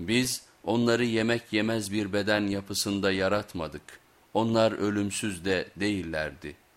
Biz onları yemek yemez bir beden yapısında yaratmadık. Onlar ölümsüz de değillerdi.''